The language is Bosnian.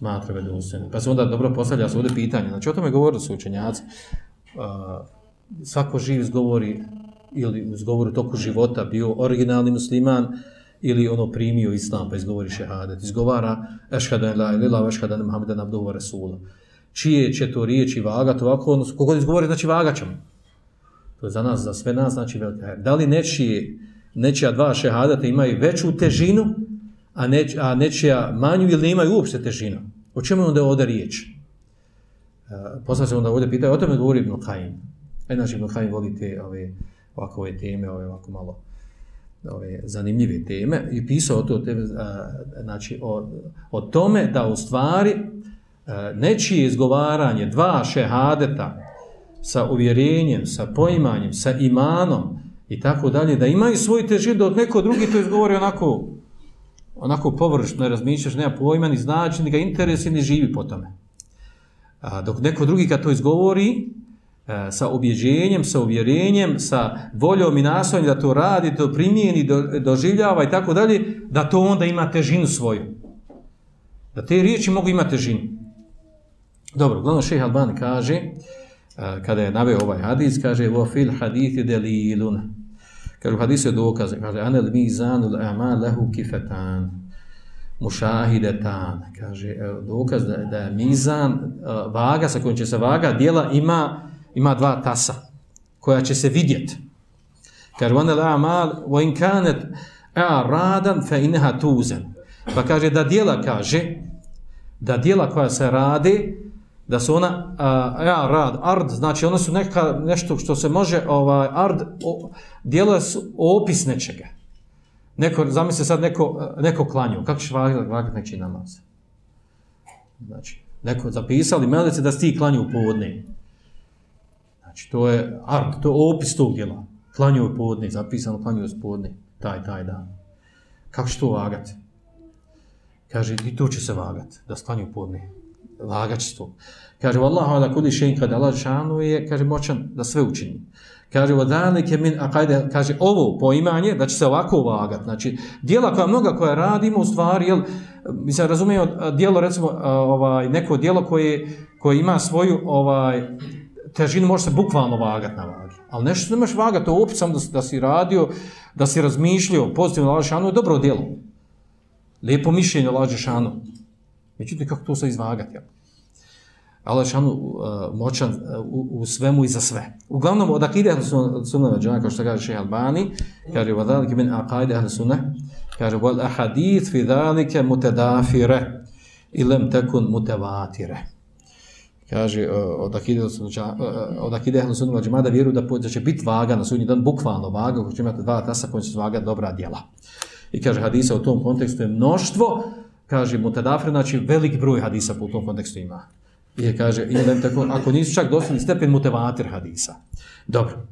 smatra vjerodostojnim. Pa se onda dobro postavlja se ovdje pitanje. Znači, o tome govorili su učenjaci. Uh, svako živ izgovori ili izgovori toku života bio originalni musliman ili ono primio islam pa izgovori šehadet. Izgovara ešhadu en la ilila, ešhadu en muhammeden abduhu rasula. Čije će to riječi vagat ovako, odnosno kogod izgovori, znači vagat ćemo. To je za nas, za sve nas, znači velika. Da li nečije, nečija dva šehadata imaju veću težinu, a, neč, a nečija manju ili nemaju uopšte težinu? O čemu onda ovdje riječ? E, uh, Posla se onda ovdje pitaju, o tome govori Ibn Kajim. E, znači, Ibn Kajim voli te ove, ovako ove teme, ove ovako malo ove zanimljive teme i pisao to teme, a, znači, o, o tome da u stvari a, nečije izgovaranje dva šehadeta sa uvjerenjem, sa poimanjem, sa imanom i tako dalje, da imaju svoj težin od neko drugi to izgovori onako onako površno razmišljaš, nema pojma, ni znači, ni ga interesi, ni živi po tome. A, dok neko drugi kad to izgovori, a, sa objeđenjem, sa uvjerenjem, sa voljom i nasvanjem da to radi, to primijeni, do, doživljava i tako dalje, da to onda ima težinu svoju. Da te riječi mogu imati težinu. Dobro, glavno šeha Albani kaže, a, kada je naveo ovaj hadis, kaže, vo fil hadithi delilun, Kaže, u hadisu je dokaz, kaže, anel mizanu l'amal lehu kifetan, mušahidetan, kaže, e, dokaz da, da je mizan, e, vaga sa kojom će se vaga, dijela ima, ima dva tasa, koja će se vidjeti. Kaže, anel amal, wa in kanet a radan fe tuzan. tuzen. Pa kaže, da dijela, kaže, da dijela koja se radi, da su ona uh, ja rad ard znači one su neka nešto što se može ovaj ard djeluje su opis nečega. Neko zamisli sad neko neko klanju. Kako se vagati vagati neki namaz? Znači neko zapisali melice da sti klanju u podne znači to je ard to je opis tog djela. Klanju u podne zapisano klanju u podne taj taj dan. Kako će to vagati? Kaže i to će se vagati da stanju u podne vagač to. Kaže, Wallahu ala kudi šein kada Allah šanu je, kaže, moćan da sve učini. Kaže, vodalike min, a kajde, kaže, ovo poimanje, da će se ovako vagat. Znači, dijela koja mnoga koja radimo, u stvari, jel, mi se razumije, dijelo, recimo, ovaj, neko dijelo koje, koje ima svoju, ovaj, težinu, može se bukvalno vagat na vagi. Ali nešto što nemaš vagat, to opet sam da, da si radio, da si razmišljao, pozitivno Allah šanu, je dobro djelo. Lijepo mišljenje Allah šanu. Međutim, kako to se izvagati? Allah je šanu uh, moćan uh, u, u svemu i za sve. Uglavnom, od akide ahli sunna veđana, kao što kaže šeha Albani, kaže, wa dhalike min akide ahli sunna, kaže, wal ahadith fi dalike mutedafire, ilem tekun mutevatire. Kaže, uh, od akide uh, uh, od akide ahl sunna veđana, da vjeruju da, da će biti vaga na sudnji dan, bukvalno vaga, koji će imati dva tasa koji će vaga dobra djela. I kaže, hadisa u tom kontekstu je mnoštvo, kaže mutadafir, znači velik broj hadisa po tom kontekstu ima. I kaže, tako, ako nisu čak dosadni stepen mutevatir hadisa. Dobro.